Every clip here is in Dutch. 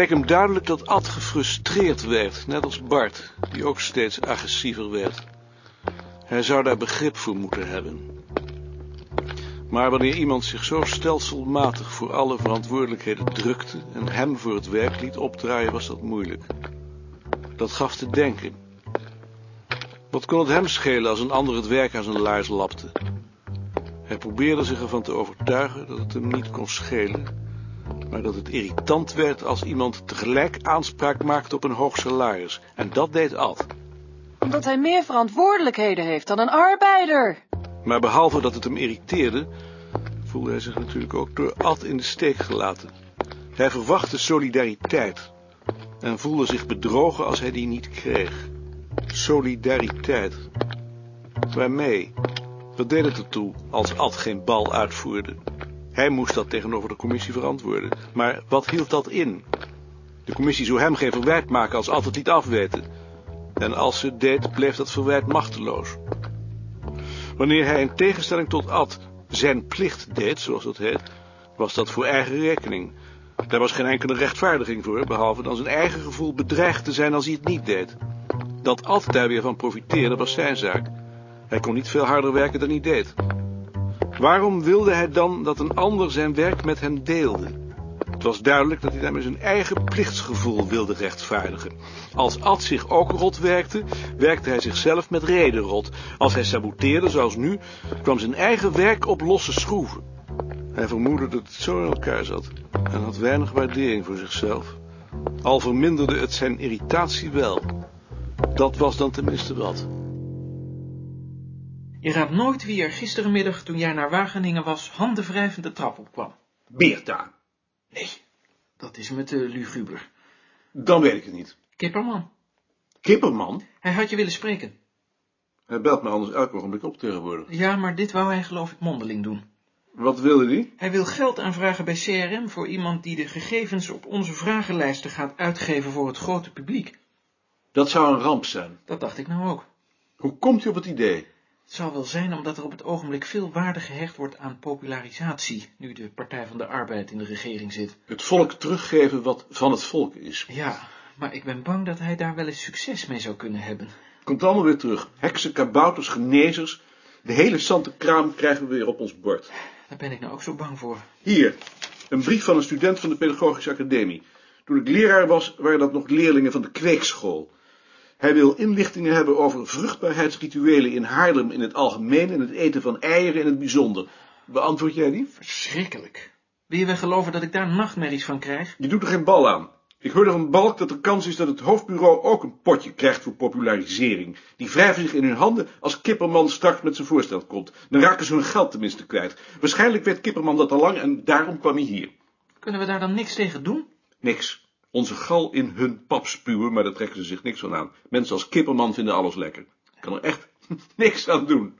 Leek hem duidelijk dat Ad gefrustreerd werd, net als Bart, die ook steeds agressiever werd. Hij zou daar begrip voor moeten hebben. Maar wanneer iemand zich zo stelselmatig voor alle verantwoordelijkheden drukte en hem voor het werk liet opdraaien, was dat moeilijk. Dat gaf te denken. Wat kon het hem schelen als een ander het werk aan zijn laars lapte? Hij probeerde zich ervan te overtuigen dat het hem niet kon schelen, maar dat het irritant werd als iemand tegelijk aanspraak maakte op een hoog salaris. En dat deed Ad. Omdat hij meer verantwoordelijkheden heeft dan een arbeider. Maar behalve dat het hem irriteerde, voelde hij zich natuurlijk ook door Ad in de steek gelaten. Hij verwachtte solidariteit en voelde zich bedrogen als hij die niet kreeg. Solidariteit. Waarmee? Wat deed het ertoe als Ad geen bal uitvoerde? Hij moest dat tegenover de commissie verantwoorden. Maar wat hield dat in? De commissie zou hem geen verwijt maken als het liet afweten. En als ze deed, bleef dat verwijt machteloos. Wanneer hij in tegenstelling tot Ad zijn plicht deed, zoals dat heet, was dat voor eigen rekening. Daar was geen enkele rechtvaardiging voor, behalve dan zijn eigen gevoel bedreigd te zijn als hij het niet deed. Dat Ad daar weer van profiteerde, was zijn zaak. Hij kon niet veel harder werken dan hij deed. Waarom wilde hij dan dat een ander zijn werk met hem deelde? Het was duidelijk dat hij daarmee zijn eigen plichtsgevoel wilde rechtvaardigen. Als Ad zich ook rot werkte, werkte hij zichzelf met reden rot. Als hij saboteerde, zoals nu, kwam zijn eigen werk op losse schroeven. Hij vermoedde dat het zo in elkaar zat en had weinig waardering voor zichzelf. Al verminderde het zijn irritatie wel. Dat was dan tenminste wat. Je raadt nooit wie er gisterenmiddag, toen jij naar Wageningen was, handenwrijvend de trap opkwam. Beerta. Nee, dat is me te luguber. Dan weet ik het niet. Kipperman, Kipperman? hij had je willen spreken. Hij belt me anders elk ogenblik op tegenwoordig. Ja, maar dit wou hij geloof ik mondeling doen. Wat wilde hij? Hij wil geld aanvragen bij CRM voor iemand die de gegevens op onze vragenlijsten gaat uitgeven voor het grote publiek. Dat zou een ramp zijn. Dat dacht ik nou ook. Hoe komt hij op het idee? Het zou wel zijn omdat er op het ogenblik veel waarde gehecht wordt aan popularisatie, nu de Partij van de Arbeid in de regering zit. Het volk teruggeven wat van het volk is. Ja, maar ik ben bang dat hij daar wel eens succes mee zou kunnen hebben. Komt allemaal weer terug. Heksen, kabouters, genezers. De hele sante kraam krijgen we weer op ons bord. Daar ben ik nou ook zo bang voor. Hier, een brief van een student van de Pedagogische Academie. Toen ik leraar was, waren dat nog leerlingen van de kweekschool. Hij wil inlichtingen hebben over vruchtbaarheidsrituelen in Haarlem in het algemeen en het eten van eieren in het bijzonder. Beantwoord jij die? Verschrikkelijk. Wil je wel geloven dat ik daar nachtmerries van krijg? Je doet er geen bal aan. Ik hoorde van Balk dat er kans is dat het hoofdbureau ook een potje krijgt voor popularisering. Die wrijven zich in hun handen als Kipperman straks met zijn voorstel komt. Dan raken ze hun geld tenminste kwijt. Waarschijnlijk weet Kipperman dat al lang en daarom kwam hij hier. Kunnen we daar dan niks tegen doen? Niks. Onze gal in hun pap spuwen, maar daar trekken ze zich niks van aan. Mensen als Kipperman vinden alles lekker. Ik kan er echt niks aan doen.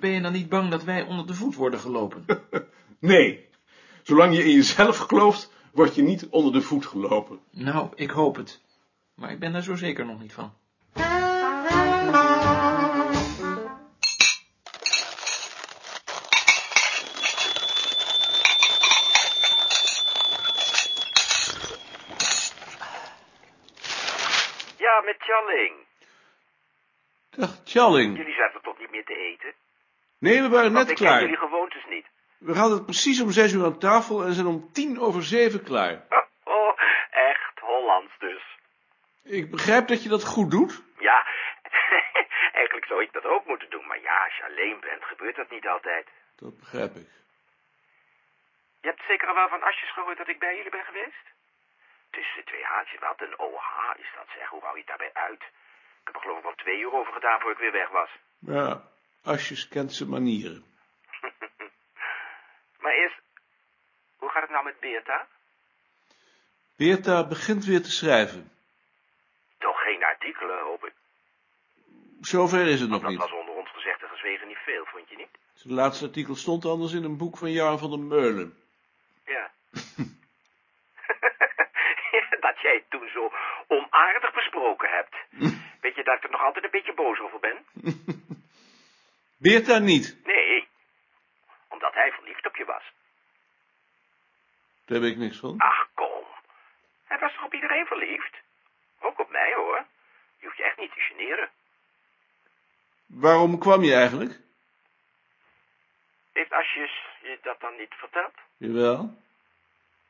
Ben je dan niet bang dat wij onder de voet worden gelopen? Nee. Zolang je in jezelf gelooft, word je niet onder de voet gelopen. nou, ik hoop het. Maar ik ben daar zo zeker nog niet van. Tjalling. Dag, Tjalling. Jullie zaten toch niet meer te eten? Nee, we waren Want net ik ken klaar. jullie gewoontes niet. We hadden precies om zes uur aan tafel en zijn om tien over zeven klaar. Oh, echt Hollands dus. Ik begrijp dat je dat goed doet. Ja, eigenlijk zou ik dat ook moeten doen. Maar ja, als je alleen bent, gebeurt dat niet altijd. Dat begrijp ik. Je hebt zeker al wel van Asjes gehoord dat ik bij jullie ben geweest? Tussen de twee haartjes, wat een OH is dat zeg. Hoe hou je het daarbij uit? Ik heb er geloof ik wel twee uur over gedaan voor ik weer weg was. Ja, Asjes kent zijn manieren. Maar eerst, hoe gaat het nou met Beerta? Beerta begint weer te schrijven. Toch geen artikelen, hoop ik. Zover is het nog Dat niet. was onder ons gezegd en gezwegen niet veel, vond je niet? Zijn laatste artikel stond anders in een boek van Jan van der Meulen. Ja. dat jij toen zo onaardig besproken hebt. Weet je dat ik er nog altijd een beetje boos over ben? Beerta niet. Nee, omdat hij verliefd op je was. Daar weet ik niks van. Ach, kom. Hij was toch iedereen verliefd. Ook op mij, hoor. Je hoeft je echt niet te generen. Waarom kwam je eigenlijk? Heeft Asjes je dat dan niet verteld? Jawel.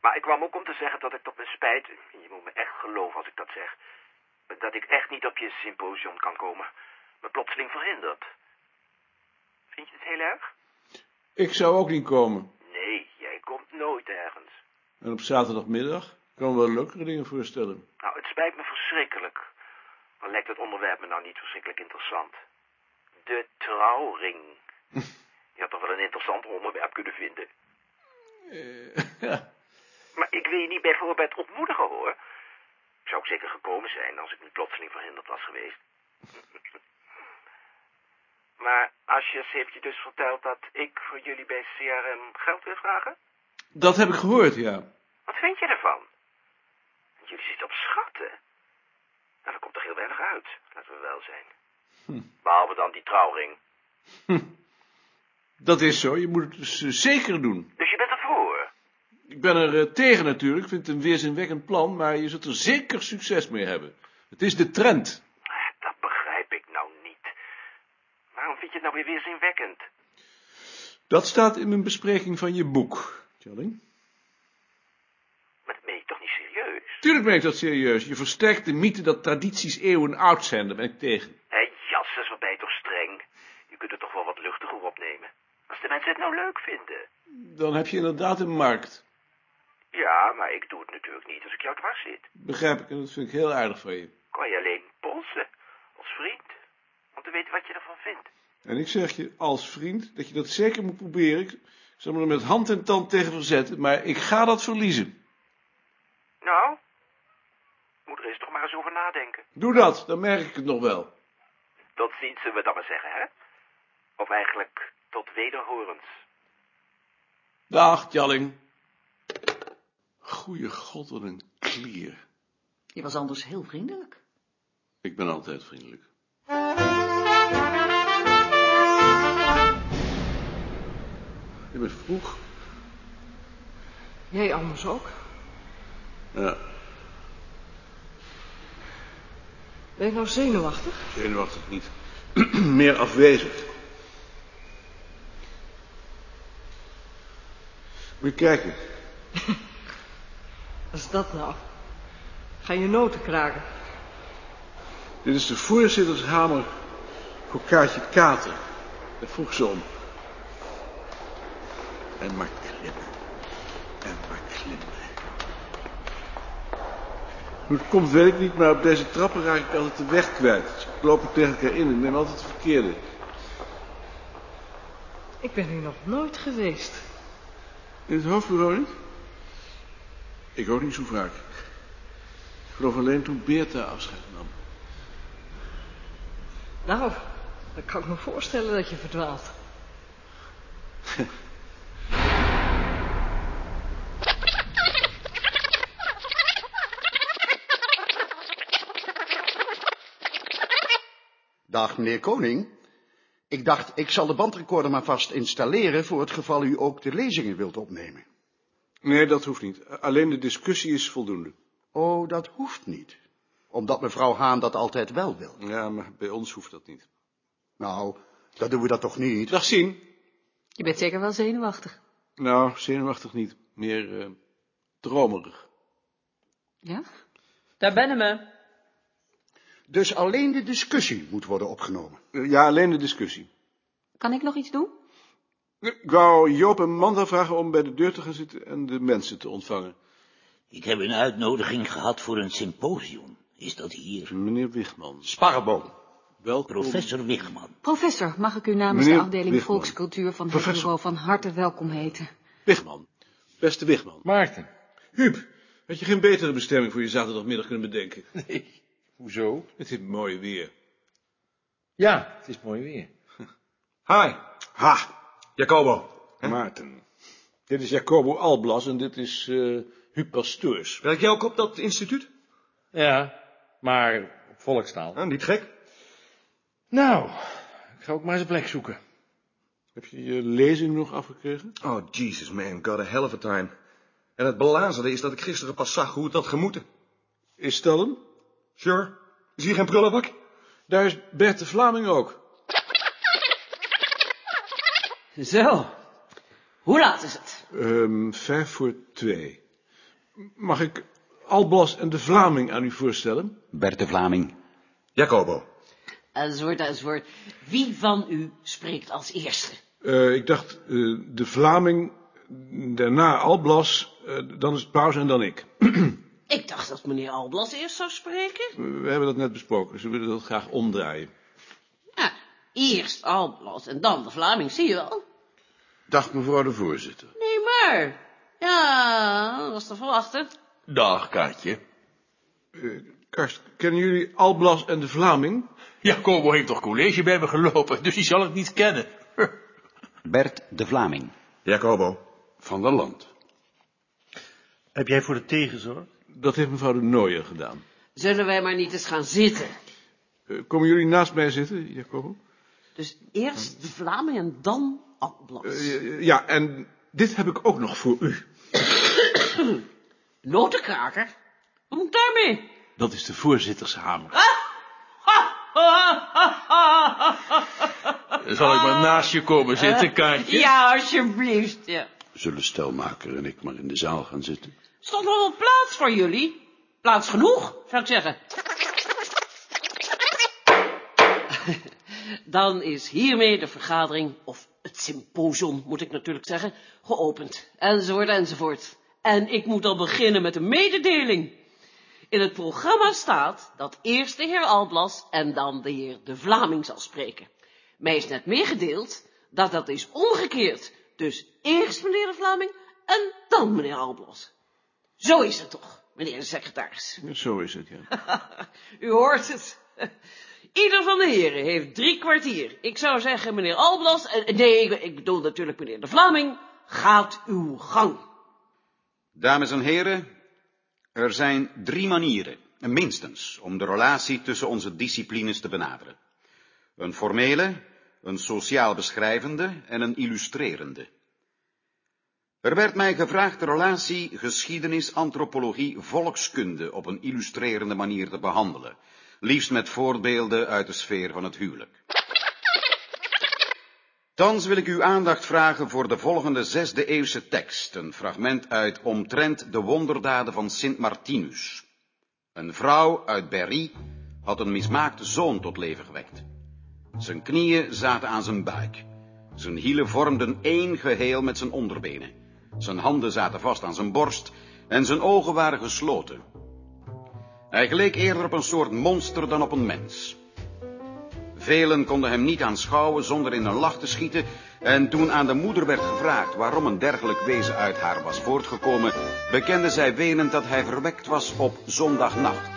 Maar ik kwam ook om te zeggen dat ik tot mijn spijt, je moet me echt geloven als ik dat zeg, dat ik echt niet op je symposium kan komen. Me plotseling verhinderd. Vind je het heel erg? Ik zou ook niet komen. Nee, jij komt nooit ergens. En op zaterdagmiddag kan wel leukere dingen voorstellen. Nou, het spijt me verschrikkelijk. Dan lijkt het onderwerp me nou niet verschrikkelijk interessant. De trouwring. Je had toch wel een interessant onderwerp kunnen vinden. ja. Ik wil je niet bijvoorbeeld ontmoedigen, hoor. Zou ik zeker gekomen zijn als ik niet plotseling verhinderd was geweest. maar Asjes heeft je dus verteld dat ik voor jullie bij CRM geld wil vragen? Dat heb ik gehoord, ja. Wat vind je ervan? Jullie zitten op schatten. Nou, dat komt toch heel weinig uit, laten we wel zijn. Behalve dan die trouwring. Dat is zo, je moet het dus zeker doen. Dus je bent ervoor? Ik ben er eh, tegen natuurlijk, ik vind het een weerzinwekkend plan, maar je zult er zeker succes mee hebben. Het is de trend. Dat begrijp ik nou niet. Waarom vind je het nou weer weerzinwekkend? Dat staat in mijn bespreking van je boek, Tjalling. Maar dat meen je toch niet serieus? Tuurlijk ben ik dat serieus. Je versterkt de mythe dat tradities eeuwen oud zijn, daar ben ik tegen. Hé, Jasses, wat ben je toch streng? Je kunt het toch wel wat luchtiger opnemen. Als de mensen het nou leuk vinden. Dan heb je inderdaad een markt. Ja, maar ik doe het natuurlijk niet als ik jou dwars zit. Begrijp ik, en dat vind ik heel aardig van je. Kan je alleen polsen, als vriend. Om te weten wat je ervan vindt. En ik zeg je als vriend dat je dat zeker moet proberen. Ik zal me er met hand en tand tegen verzetten, maar ik ga dat verliezen. Nou, moet er eens toch maar eens over nadenken. Doe dat, dan merk ik het nog wel. Tot ziens zullen we dan maar zeggen, hè? Of eigenlijk tot wederhorens. Dag, Tjalling. Goeie god, wat een klier. Je was anders heel vriendelijk. Ik ben altijd vriendelijk. Je bent vroeg. Jij anders ook. Ja, Ben je nou zenuwachtig? zenuwachtig niet. Meer afwezig. Moet je kijken. Wat is dat nou? Ga je noten kraken? Dit is de voorzittershamer voor Kaatje Kater. Daar vroeg ze om. En maar klimmen. En maar klimmen. Hoe het komt weet ik niet, maar op deze trappen raak ik altijd de weg kwijt. Dus ik loop er tegen elkaar in en neem altijd de verkeerde. Ik ben hier nog nooit geweest. In het hoofdbureau niet? Ik ook niet zo vaak. Ik geloof alleen toen Beerta afscheid nam. Nou, dan kan ik me voorstellen dat je verdwaalt. Dag, meneer Koning. Ik dacht, ik zal de bandrecorder maar vast installeren voor het geval u ook de lezingen wilt opnemen. Nee, dat hoeft niet. Alleen de discussie is voldoende. Oh, dat hoeft niet. Omdat mevrouw Haan dat altijd wel wil. Ja, maar bij ons hoeft dat niet. Nou, dan doen we dat toch niet? Dag zien. Je bent zeker wel zenuwachtig. Nou, zenuwachtig niet. Meer eh, dromerig. Ja? Daar ben me. Dus alleen de discussie moet worden opgenomen. Eh, ja, alleen de discussie. Kan ik nog iets doen? Ik wou Joop en Manda vragen om bij de deur te gaan zitten en de mensen te ontvangen. Ik heb een uitnodiging gehad voor een symposium. Is dat hier? Meneer Wigman. Sparreboom. Welkom. Professor Wigman. Professor, mag ik u namens Meneer de afdeling Wigman. Volkscultuur van het Professor. bureau van harte welkom heten? Wigman. Beste Wigman. Maarten. Huub, had je geen betere bestemming voor je zaterdagmiddag kunnen bedenken? Nee, hoezo? Het is mooi weer. Ja, het is mooi weer. Hi, Ha, Jacobo. Maarten. Dit is Jacobo Alblas en dit is eh Huub Pasteurs. Werk jij ook op dat instituut? Ja, maar op volkstaal. Ah, niet gek. Nou, ik ga ook maar eens een plek zoeken. Heb je je lezing nog afgekregen? Oh, Jesus man, got a hell of a time. En het belazerde is dat ik gisteren pas zag hoe het had gemoeten. Is dat hem? Sure. Is hier geen prullenbak? Daar is Bert de Vlaming ook. Zo. Hoe laat is het? Ehm, vijf voor twee. Mag ik Alblas en de Vlaming aan u voorstellen? Bert de Vlaming. Jacobo. Enzovoort, enzovoort. Wie van u spreekt als eerste? Eh, ik dacht, eh, de Vlaming, daarna Alblas, eh, dan is het pauze en dan ik. Ik dacht dat meneer Alblas eerst zou spreken. We hebben dat net besproken, ze willen dat graag omdraaien. Eerst Alblas en dan de Vlaming, zie je wel. Dag mevrouw de voorzitter. Nee, maar. Ja, dat was te verwachten. Dag Kaatje. Karst, kennen jullie Alblas en de Vlaming? Jacobo heeft toch college bij me gelopen, dus die zal ik niet kennen. Bert de Vlaming. Jacobo. Van der Land. Heb jij voor de thee gezorgd? Dat heeft mevrouw de Nooier gedaan. Zullen wij maar niet eens gaan zitten? Eh, komen jullie naast mij zitten, Jacobo? Dus eerst de Vlaming en dan Alblas. Eh, ja, en dit heb ik ook nog voor u. Notenkraker? Wat moet daarmee? Dat is de voorzittershamer. Zal ik maar naast je komen zitten, Kaatje? Ja, alsjeblieft, ja. Zullen Stelmaker en ik maar in de zaal gaan zitten? Stond nog wel plaats voor jullie? Plaats genoeg, zou ik zeggen. Dan is hiermee de vergadering, of het symposium moet ik natuurlijk zeggen, geopend. Enzovoort, enzovoort. En ik moet al beginnen met een mededeling. In het programma staat dat eerst de heer Alblas en dan de heer de Vlaming zal spreken. Mij is net meegedeeld dat dat is omgekeerd. Dus eerst meneer de Vlaming en dan meneer Alblas. Zo is het toch, meneer de secretaris. Zo is het, ja. U hoort het. Ieder van de heren heeft drie kwartier. Ik zou zeggen, meneer Alblas, eh, nee, ik, bedoel natuurlijk meneer de Vlaming, gaat uw gang. Dames en heren, er zijn drie manieren, minstens, om de relatie tussen onze disciplines te benaderen. Een formele, een sociaal beschrijvende en een illustrerende. Er werd mij gevraagd de relatie geschiedenis, antropologie, volkskunde op een illustrerende manier te behandelen, liefst met voorbeelden uit de sfeer van het huwelijk. Thans wil ik uw aandacht vragen voor de volgende zesde eeuwse tekst, een fragment uit Omtrent de wonderdaden van Sint Martinus. Een vrouw uit Berry had een mismaakte zoon tot leven gewekt. Zijn knieën zaten aan zijn buik. Zijn hielen vormden één geheel met zijn onderbenen. Zijn handen zaten vast aan zijn borst en zijn ogen waren gesloten. Hij geleek eerder op een soort monster dan op een mens. Velen konden hem niet aanschouwen zonder in een lach te schieten, en toen aan de moeder werd gevraagd waarom een dergelijk wezen uit haar was voortgekomen, bekende zij wenend dat hij verwekt was op zondagnacht.